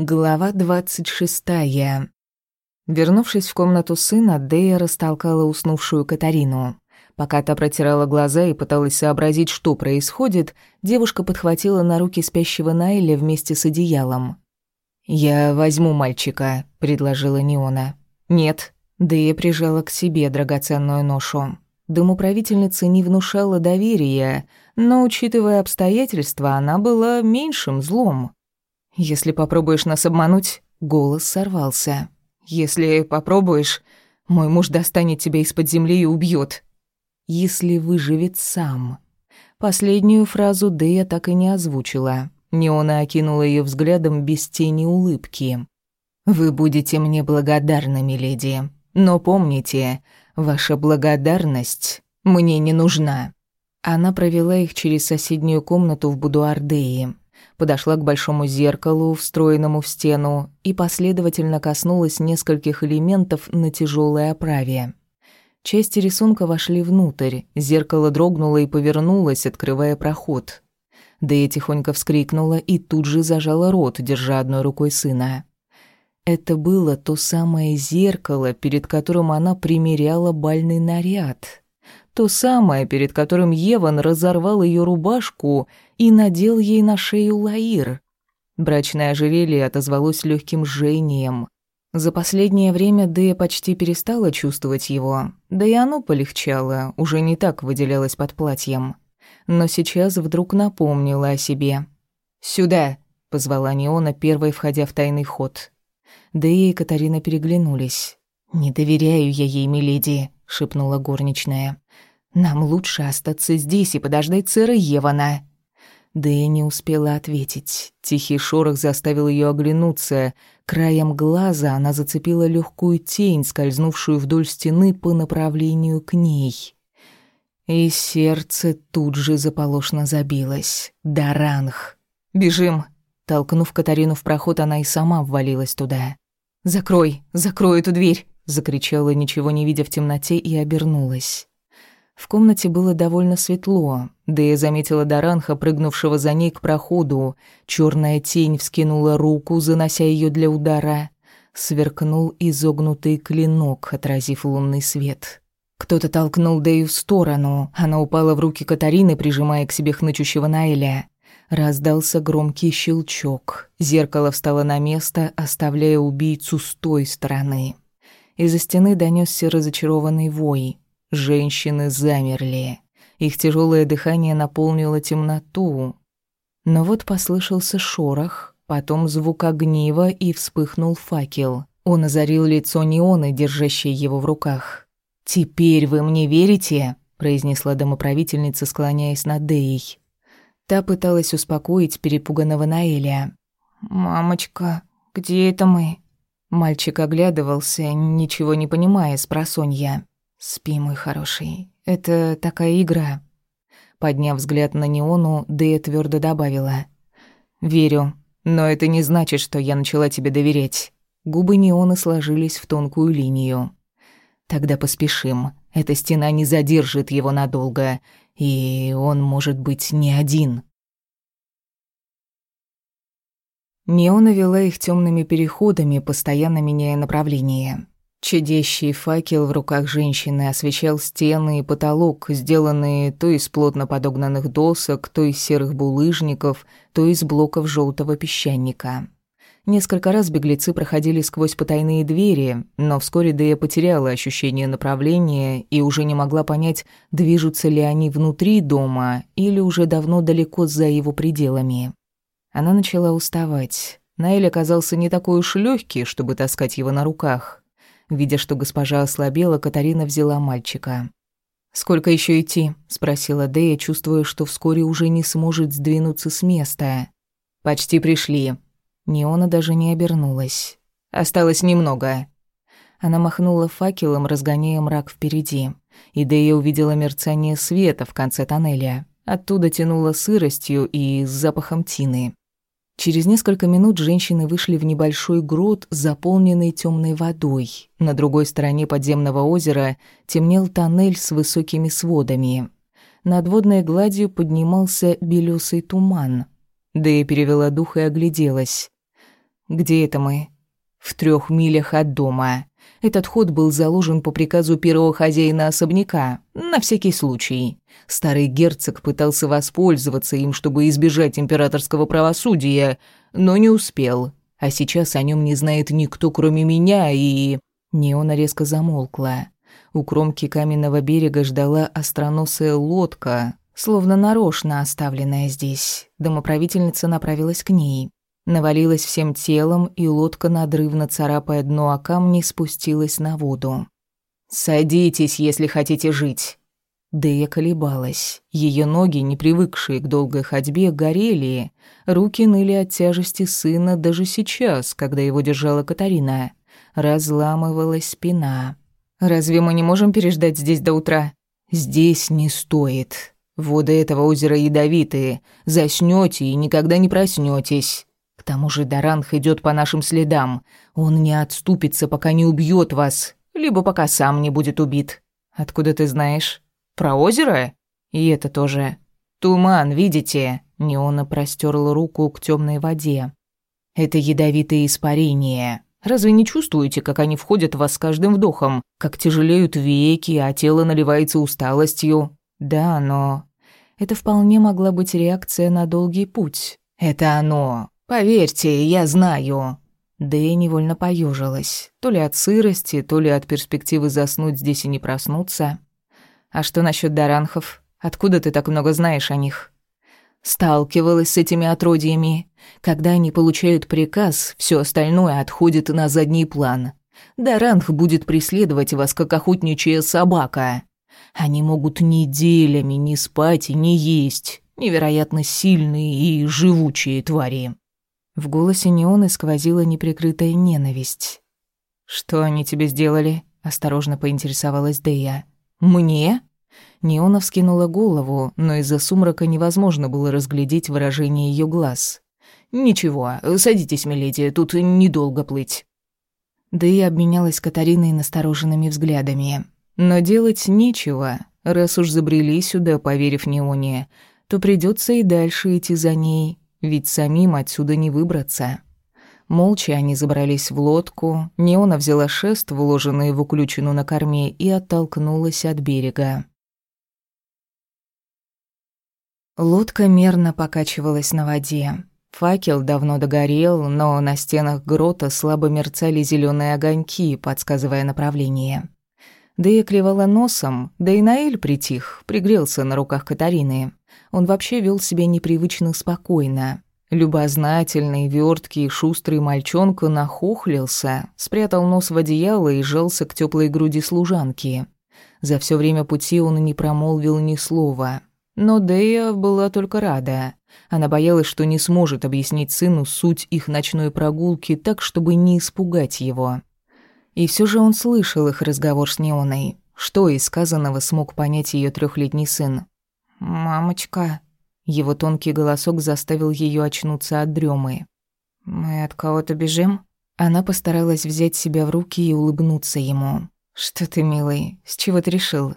Глава двадцать шестая. Вернувшись в комнату сына, Дея растолкала уснувшую Катарину. Пока та протирала глаза и пыталась сообразить, что происходит, девушка подхватила на руки спящего Найля вместе с одеялом. «Я возьму мальчика», — предложила Неона. «Нет». Дея прижала к себе драгоценную ношу. Домоправительница не внушала доверия, но, учитывая обстоятельства, она была меньшим злом. Если попробуешь нас обмануть, голос сорвался. Если попробуешь, мой муж достанет тебя из-под земли и убьет. Если выживет сам. Последнюю фразу Дэя так и не озвучила. Неона окинула ее взглядом без тени улыбки. «Вы будете мне благодарны, миледи. Но помните, ваша благодарность мне не нужна». Она провела их через соседнюю комнату в будуар Деи подошла к большому зеркалу, встроенному в стену, и последовательно коснулась нескольких элементов на тяжелой оправе. Части рисунка вошли внутрь, зеркало дрогнуло и повернулось, открывая проход. Дэя тихонько вскрикнула и тут же зажала рот, держа одной рукой сына. Это было то самое зеркало, перед которым она примеряла бальный наряд. То самое, перед которым Еван разорвал ее рубашку и надел ей на шею лаир. Брачное ожерелье отозвалось легким жжением. За последнее время Дэя почти перестала чувствовать его, да и оно полегчало, уже не так выделялось под платьем. Но сейчас вдруг напомнила о себе. «Сюда!» — позвала Неона, первой входя в тайный ход. Дэя и Катарина переглянулись. «Не доверяю я ей, миледи», — шепнула горничная. «Нам лучше остаться здесь и подождать сэра Евана». И не успела ответить. Тихий шорох заставил ее оглянуться. Краем глаза она зацепила легкую тень, скользнувшую вдоль стены по направлению к ней. И сердце тут же заполошно забилось. Даранг. «Бежим!» Толкнув Катарину в проход, она и сама ввалилась туда. «Закрой! Закрой эту дверь!» Закричала, ничего не видя в темноте, и обернулась. В комнате было довольно светло, да я заметила Даранха, прыгнувшего за ней к проходу. Черная тень вскинула руку, занося ее для удара. Сверкнул изогнутый клинок, отразив лунный свет. Кто-то толкнул Дэю в сторону. Она упала в руки Катарины, прижимая к себе хнычущего Наэля. Раздался громкий щелчок. Зеркало встало на место, оставляя убийцу с той стороны. Из-за стены донесся разочарованный вой. Женщины замерли. Их тяжелое дыхание наполнило темноту. Но вот послышался шорох, потом звук огнива и вспыхнул факел. Он озарил лицо Неоны, держащей его в руках. «Теперь вы мне верите?» – произнесла домоправительница, склоняясь над Деей. Та пыталась успокоить перепуганного Наэля. «Мамочка, где это мы?» Мальчик оглядывался, ничего не понимая с просонья. «Спи, мой хороший. Это такая игра». Подняв взгляд на Неону, Дэя твердо добавила. «Верю, но это не значит, что я начала тебе доверять». Губы Неоны сложились в тонкую линию. «Тогда поспешим. Эта стена не задержит его надолго, и он может быть не один». Неона вела их темными переходами, постоянно меняя направление. Чадящий факел в руках женщины освещал стены и потолок, сделанные то из плотно подогнанных досок, то из серых булыжников, то из блоков желтого песчаника. Несколько раз беглецы проходили сквозь потайные двери, но вскоре Дэя потеряла ощущение направления и уже не могла понять, движутся ли они внутри дома или уже давно далеко за его пределами. Она начала уставать. Наэль оказался не такой уж легкий, чтобы таскать его на руках. Видя, что госпожа ослабела, Катарина взяла мальчика. «Сколько еще идти?» – спросила Дэя, чувствуя, что вскоре уже не сможет сдвинуться с места. «Почти пришли». Неона даже не обернулась. «Осталось немного». Она махнула факелом, разгоняя мрак впереди. И Дэя увидела мерцание света в конце тоннеля. Оттуда тянуло сыростью и запахом тины. Через несколько минут женщины вышли в небольшой грот, заполненный темной водой. На другой стороне подземного озера темнел тоннель с высокими сводами. Над водной гладью поднимался белесый туман. Дэя перевела дух и огляделась. Где это мы? В трех милях от дома. Этот ход был заложен по приказу первого хозяина особняка, на всякий случай. Старый герцог пытался воспользоваться им, чтобы избежать императорского правосудия, но не успел. А сейчас о нем не знает никто, кроме меня, и... Неона резко замолкла. У кромки каменного берега ждала остроносая лодка, словно нарочно оставленная здесь. Домоправительница направилась к ней. Навалилась всем телом, и лодка, надрывно царапая дно о камни, спустилась на воду. «Садитесь, если хотите жить». Дэя колебалась. Ее ноги, не привыкшие к долгой ходьбе, горели. Руки ныли от тяжести сына даже сейчас, когда его держала Катарина. Разламывалась спина. «Разве мы не можем переждать здесь до утра?» «Здесь не стоит. Воды этого озера ядовитые. Заснёте и никогда не проснётесь. Тому же Даранх идёт по нашим следам. Он не отступится, пока не убьёт вас, либо пока сам не будет убит. Откуда ты знаешь? Про озеро? И это тоже. Туман, видите? Неона простерла руку к тёмной воде. Это ядовитые испарения. Разве не чувствуете, как они входят в вас с каждым вдохом? Как тяжелеют веки, а тело наливается усталостью? Да, но это вполне могла быть реакция на долгий путь. Это оно. Поверьте, я знаю. Да и невольно поежилась, то ли от сырости, то ли от перспективы заснуть здесь и не проснуться. А что насчет даранхов? Откуда ты так много знаешь о них? Сталкивалась с этими отродьями. Когда они получают приказ, все остальное отходит на задний план. Даранх будет преследовать вас, как охотничья собака. Они могут неделями не спать и не есть. Невероятно сильные и живучие твари. В голосе Неоны сквозила неприкрытая ненависть. «Что они тебе сделали?» – осторожно поинтересовалась Дея. «Мне?» Неона вскинула голову, но из-за сумрака невозможно было разглядеть выражение ее глаз. «Ничего, садитесь, миледи, тут недолго плыть». Дея обменялась с Катариной настороженными взглядами. Но делать нечего. Раз уж забрели сюда, поверив Неоне, то придется и дальше идти за ней, ведь самим отсюда не выбраться. Молча они забрались в лодку, Неона взяла шест, вложенный в уключину на корме, и оттолкнулась от берега. Лодка мерно покачивалась на воде. Факел давно догорел, но на стенах грота слабо мерцали зеленые огоньки, подсказывая направление. Да и клевала носом, да и Наэль притих, пригрелся на руках Катарины. Он вообще вел себя непривычно спокойно. Любознательный, верткий и шустрый мальчонка нахохлился, спрятал нос в одеяло и жался к теплой груди служанки. За все время пути он не промолвил ни слова. Но Дея была только рада. Она боялась, что не сможет объяснить сыну суть их ночной прогулки так, чтобы не испугать его. И все же он слышал их разговор с Неоной. Что из сказанного смог понять ее трехлетний сын? «Мамочка...» Его тонкий голосок заставил ее очнуться от дремы. «Мы от кого-то бежим?» Она постаралась взять себя в руки и улыбнуться ему. «Что ты, милый, с чего ты решил?»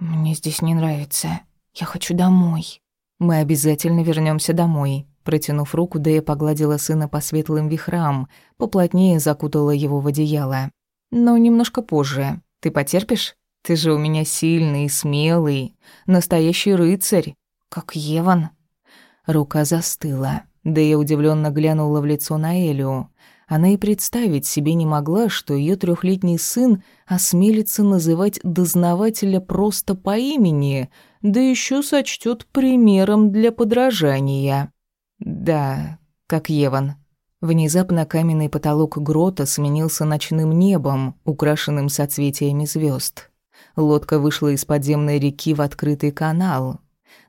«Мне здесь не нравится. Я хочу домой». «Мы обязательно вернемся домой». Протянув руку, Дэя погладила сына по светлым вихрам, поплотнее закутала его в одеяло. Но немножко позже. Ты потерпишь? Ты же у меня сильный и смелый, настоящий рыцарь, как Еван. Рука застыла. Да я удивленно глянула в лицо на Элю. Она и представить себе не могла, что ее трехлетний сын осмелится называть дознавателя просто по имени, да еще сочтет примером для подражания. Да, как Еван. Внезапно каменный потолок грота сменился ночным небом, украшенным соцветиями звезд. Лодка вышла из подземной реки в открытый канал.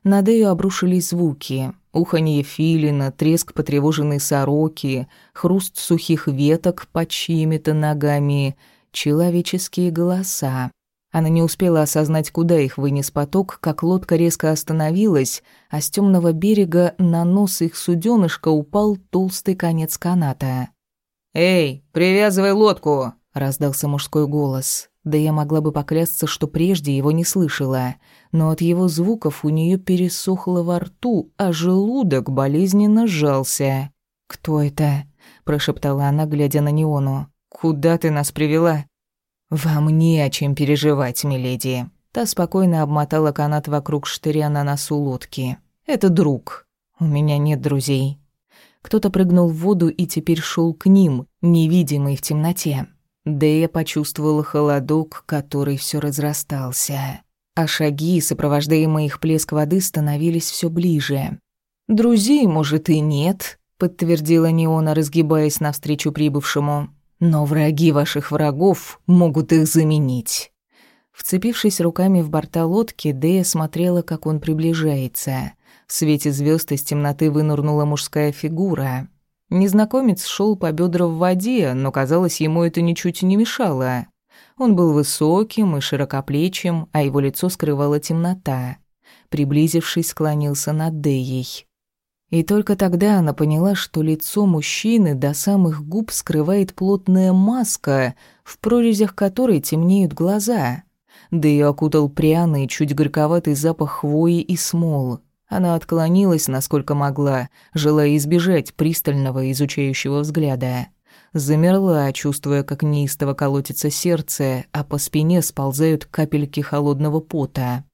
На Дею обрушились звуки. Уханье филина, треск потревоженной сороки, хруст сухих веток под чьими-то ногами, человеческие голоса. Она не успела осознать, куда их вынес поток, как лодка резко остановилась, а с темного берега на нос их суденышка упал толстый конец каната. «Эй, привязывай лодку!» — раздался мужской голос. Да я могла бы поклясться, что прежде его не слышала, но от его звуков у нее пересохло во рту, а желудок болезненно сжался. «Кто это?» — прошептала она, глядя на Неону. «Куда ты нас привела?» «Вам не о чем переживать, миледи». Та спокойно обмотала канат вокруг штыря на носу лодки. «Это друг. У меня нет друзей». Кто-то прыгнул в воду и теперь шел к ним, невидимый в темноте. Дэя почувствовала холодок, который все разрастался. А шаги, сопровождаемые их плеск воды, становились все ближе. «Друзей, может, и нет», — подтвердила Неона, разгибаясь навстречу прибывшему. «Но враги ваших врагов могут их заменить». Вцепившись руками в борта лодки, Дэя смотрела, как он приближается. В свете звезд из темноты вынырнула мужская фигура. Незнакомец шел по бедра в воде, но, казалось, ему это ничуть не мешало. Он был высоким и широкоплечим, а его лицо скрывала темнота. Приблизившись, склонился над Деей. И только тогда она поняла, что лицо мужчины до самых губ скрывает плотная маска, в прорезях которой темнеют глаза. Дею окутал пряный, чуть горьковатый запах хвои и смол. Она отклонилась, насколько могла, желая избежать пристального изучающего взгляда. Замерла, чувствуя, как неистово колотится сердце, а по спине сползают капельки холодного пота.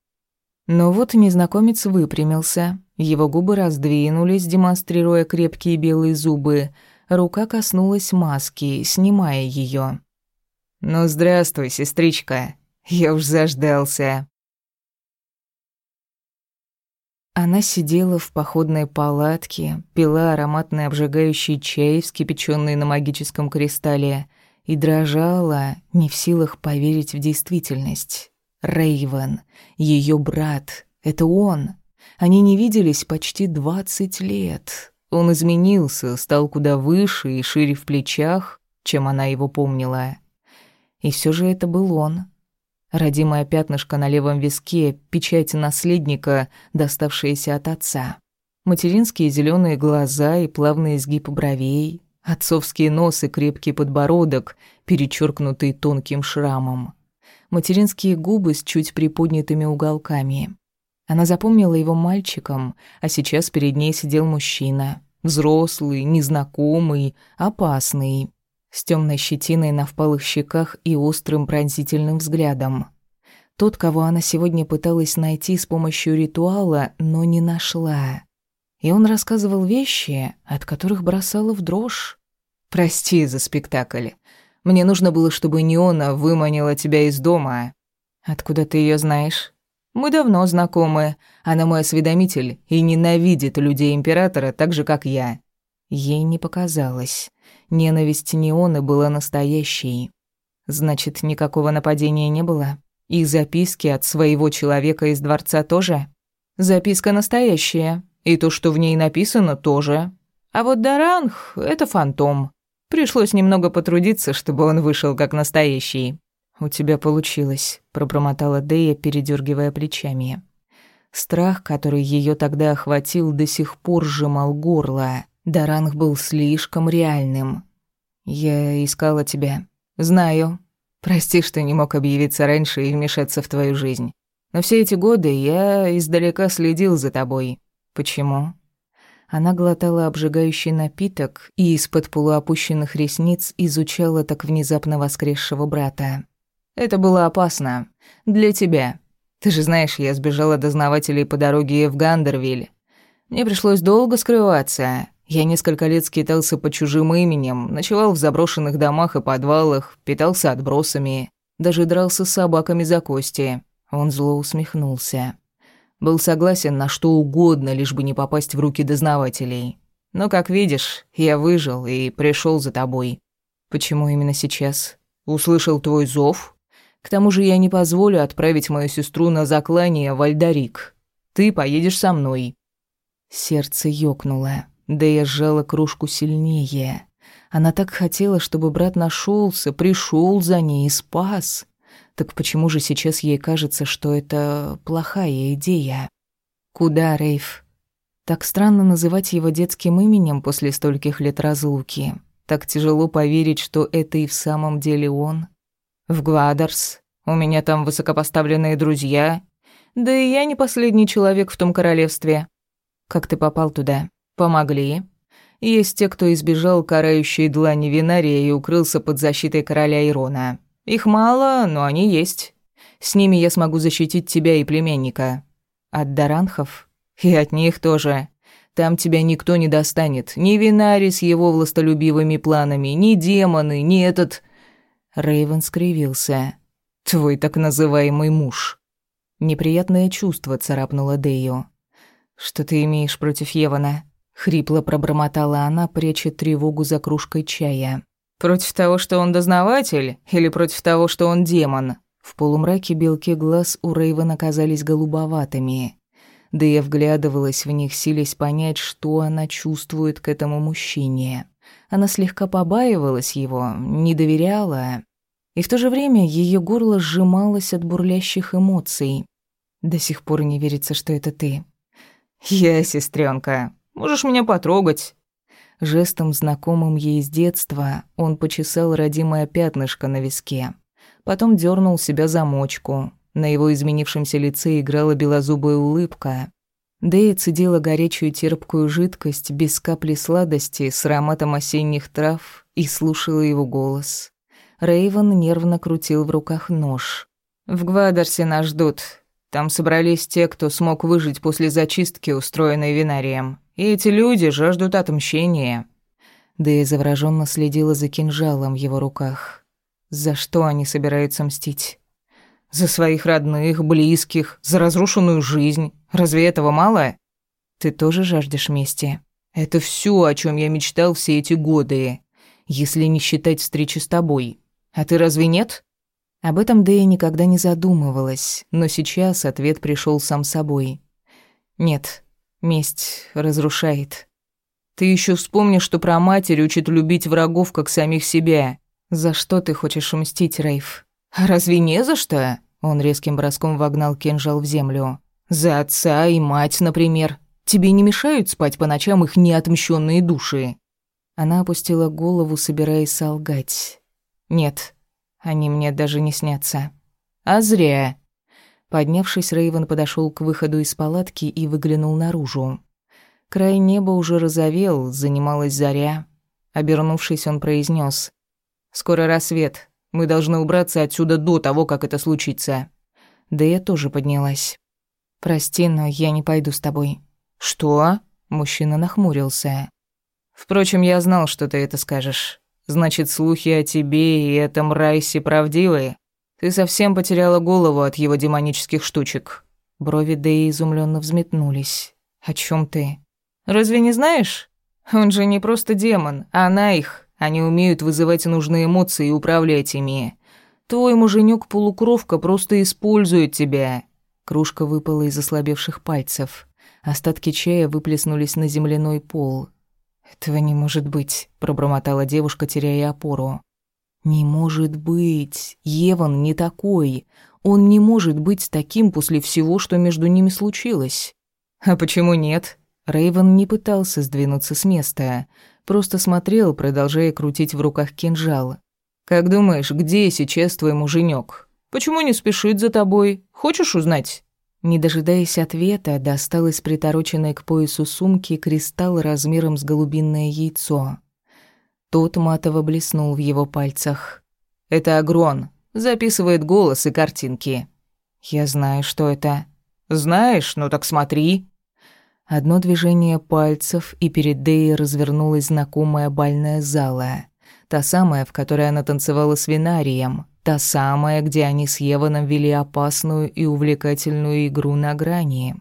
Но вот незнакомец выпрямился, его губы раздвинулись, демонстрируя крепкие белые зубы. Рука коснулась маски, снимая ее. «Ну, здравствуй, сестричка. Я уж заждался». Она сидела в походной палатке, пила ароматный обжигающий чай, вскипяченный на магическом кристалле, и дрожала, не в силах поверить в действительность. Рейвен, ее брат, это он. Они не виделись почти двадцать лет. Он изменился, стал куда выше и шире в плечах, чем она его помнила. И все же это был он. Родимое пятнышко на левом виске, печать наследника, доставшаяся от отца. Материнские зеленые глаза и плавный изгиб бровей, отцовские нос и крепкий подбородок, перечеркнутый тонким шрамом. Материнские губы с чуть приподнятыми уголками. Она запомнила его мальчиком, а сейчас перед ней сидел мужчина. Взрослый, незнакомый, опасный с темной щетиной на впалых щеках и острым пронзительным взглядом. Тот, кого она сегодня пыталась найти с помощью ритуала, но не нашла. И он рассказывал вещи, от которых бросала в дрожь. «Прости за спектакль. Мне нужно было, чтобы Неона выманила тебя из дома». «Откуда ты ее знаешь?» «Мы давно знакомы. Она мой осведомитель и ненавидит людей Императора так же, как я». Ей не показалось. Ненависть Неоны была настоящей. Значит, никакого нападения не было? И записки от своего человека из дворца тоже? Записка настоящая. И то, что в ней написано, тоже. А вот Даранг — это фантом. Пришлось немного потрудиться, чтобы он вышел как настоящий. «У тебя получилось», — пробормотала Дея, передергивая плечами. Страх, который ее тогда охватил, до сих пор сжимал горло. Даранг был слишком реальным. «Я искала тебя. Знаю. Прости, что не мог объявиться раньше и вмешаться в твою жизнь. Но все эти годы я издалека следил за тобой. Почему?» Она глотала обжигающий напиток и из-под полуопущенных ресниц изучала так внезапно воскресшего брата. «Это было опасно. Для тебя. Ты же знаешь, я сбежала дознавателей по дороге в Гандервиль. Мне пришлось долго скрываться, я несколько лет скитался по чужим именем, ночевал в заброшенных домах и подвалах, питался отбросами, даже дрался с собаками за кости. Он зло усмехнулся. Был согласен на что угодно, лишь бы не попасть в руки дознавателей. Но, как видишь, я выжил и пришел за тобой. Почему именно сейчас? Услышал твой зов? К тому же я не позволю отправить мою сестру на заклание в Альдарик. Ты поедешь со мной. Сердце ёкнуло. Да я сжала кружку сильнее. Она так хотела, чтобы брат нашелся, пришел за ней и спас. Так почему же сейчас ей кажется, что это плохая идея? Куда, Рейф? Так странно называть его детским именем после стольких лет разлуки. Так тяжело поверить, что это и в самом деле он. В Гвадарс. У меня там высокопоставленные друзья. Да и я не последний человек в том королевстве. Как ты попал туда? Помогли. Есть те, кто избежал карающей длани Винария и укрылся под защитой короля Ирона. Их мало, но они есть. С ними я смогу защитить тебя и племянника. От Даранхов? И от них тоже. Там тебя никто не достанет. Ни Винари с его властолюбивыми планами, ни демоны, ни этот... Рейвен скривился. Твой так называемый муж. Неприятное чувство царапнуло Дею. Что ты имеешь против Евана? Хрипло пробормотала она, пряча тревогу за кружкой чая. «Против того, что он дознаватель? Или против того, что он демон?» В полумраке белки глаз у Рейвен оказались голубоватыми. Да я вглядывалась в них, силясь понять, что она чувствует к этому мужчине. Она слегка побаивалась его, не доверяла. И в то же время ее горло сжималось от бурлящих эмоций. До сих пор не верится, что это ты. «Я, сестренка, Можешь меня потрогать». Жестом, знакомым ей с детства, он почесал родимое пятнышко на виске. Потом дернул себя за мочку. На его изменившемся лице играла белозубая улыбка. Дэя цедила горячую терпкую жидкость без капли сладости с ароматом осенних трав и слушала его голос. Рейвен нервно крутил в руках нож. «В Гвадерсе нас ждут. Там собрались те, кто смог выжить после зачистки, устроенной Винарием. И эти люди жаждут отмщения. Да и завороженно следила за кинжалом в его руках. За что они собираются мстить? За своих родных, близких, за разрушенную жизнь. Разве этого мало? Ты тоже жаждешь мести? Это все, о чем я мечтал все эти годы, если не считать встречи с тобой. А ты разве нет? Об этом Дэя никогда не задумывалась, но сейчас ответ пришел сам собой. Нет, Месть разрушает. Ты еще вспомни, что про матерь учит любить врагов, как самих себя. За что ты хочешь мстить, Рейв? Разве не за что? Он резким броском вогнал кинжал в землю. За отца и мать, например. Тебе не мешают спать по ночам их неотмщенные души? Она опустила голову, собираясь солгать. Нет, они мне даже не снятся. А зря. Поднявшись, Рейвен подошел к выходу из палатки и выглянул наружу. Край неба уже розовел, занималась заря. Обернувшись, он произнес: «Скоро рассвет. Мы должны убраться отсюда до того, как это случится». Да я тоже поднялась. «Прости, но я не пойду с тобой». «Что?» – мужчина нахмурился. «Впрочем, я знал, что ты это скажешь. Значит, слухи о тебе и этом Райсе правдивые?» Ты совсем потеряла голову от его демонических штучек. Брови Дэи изумленно взметнулись. О чем ты? Разве не знаешь? Он же не просто демон, а она их. Они умеют вызывать нужные эмоции и управлять ими. Твой муженек полукровка просто использует тебя. Кружка выпала из ослабевших пальцев. Остатки чая выплеснулись на земляной пол. «Этого не может быть», — пробормотала девушка, теряя опору. Не может быть. Еван не такой. Он не может быть таким после всего, что между ними случилось. А почему нет? Рейвен не пытался сдвинуться с места, просто смотрел, продолжая крутить в руках кинжал. Как думаешь, где сейчас твой муженек? Почему не спешит за тобой? Хочешь узнать? Не дожидаясь ответа, достал из притороченной к поясу сумки кристалл размером с голубиное яйцо. Тот матово блеснул в его пальцах. «Это Агрон. Записывает голос и картинки». «Я знаю, что это». «Знаешь? Ну так смотри». Одно движение пальцев, и перед Деей развернулась знакомая бальная зала. Та самая, в которой она танцевала с Винарием. Та самая, где они с Еваном вели опасную и увлекательную игру на грани.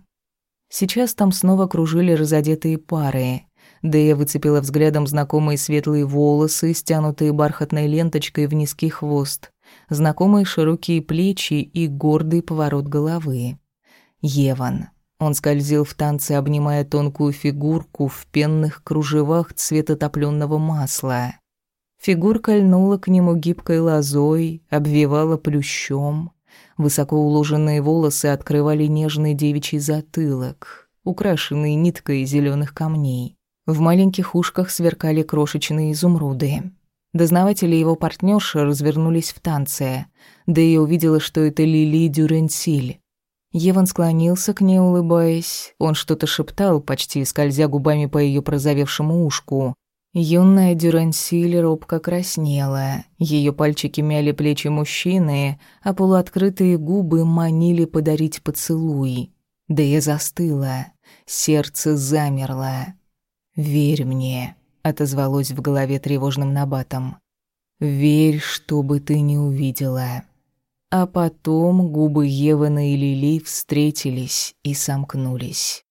Сейчас там снова кружили разодетые пары. Дэя выцепила взглядом знакомые светлые волосы, стянутые бархатной ленточкой в низкий хвост, знакомые широкие плечи и гордый поворот головы. Еван. Он скользил в танце, обнимая тонкую фигурку в пенных кружевах цвета топлённого масла. Фигурка льнула к нему гибкой лозой, обвивала плющом. Высоко уложенные волосы открывали нежный девичий затылок, украшенный ниткой зеленых камней. В маленьких ушках сверкали крошечные изумруды. Дознаватели его партнерши развернулись в танце, да и увидела, что это Лили Дюренсиль. Еван склонился к ней, улыбаясь. Он что-то шептал, почти скользя губами по ее прозовевшему ушку. Юная Дюрансиль робко краснела. Ее пальчики мяли плечи мужчины, а полуоткрытые губы манили подарить поцелуй. Да я застыла. Сердце замерло. «Верь мне», — отозвалось в голове тревожным набатом. «Верь, что бы ты не увидела». А потом губы Евана и Лили встретились и сомкнулись.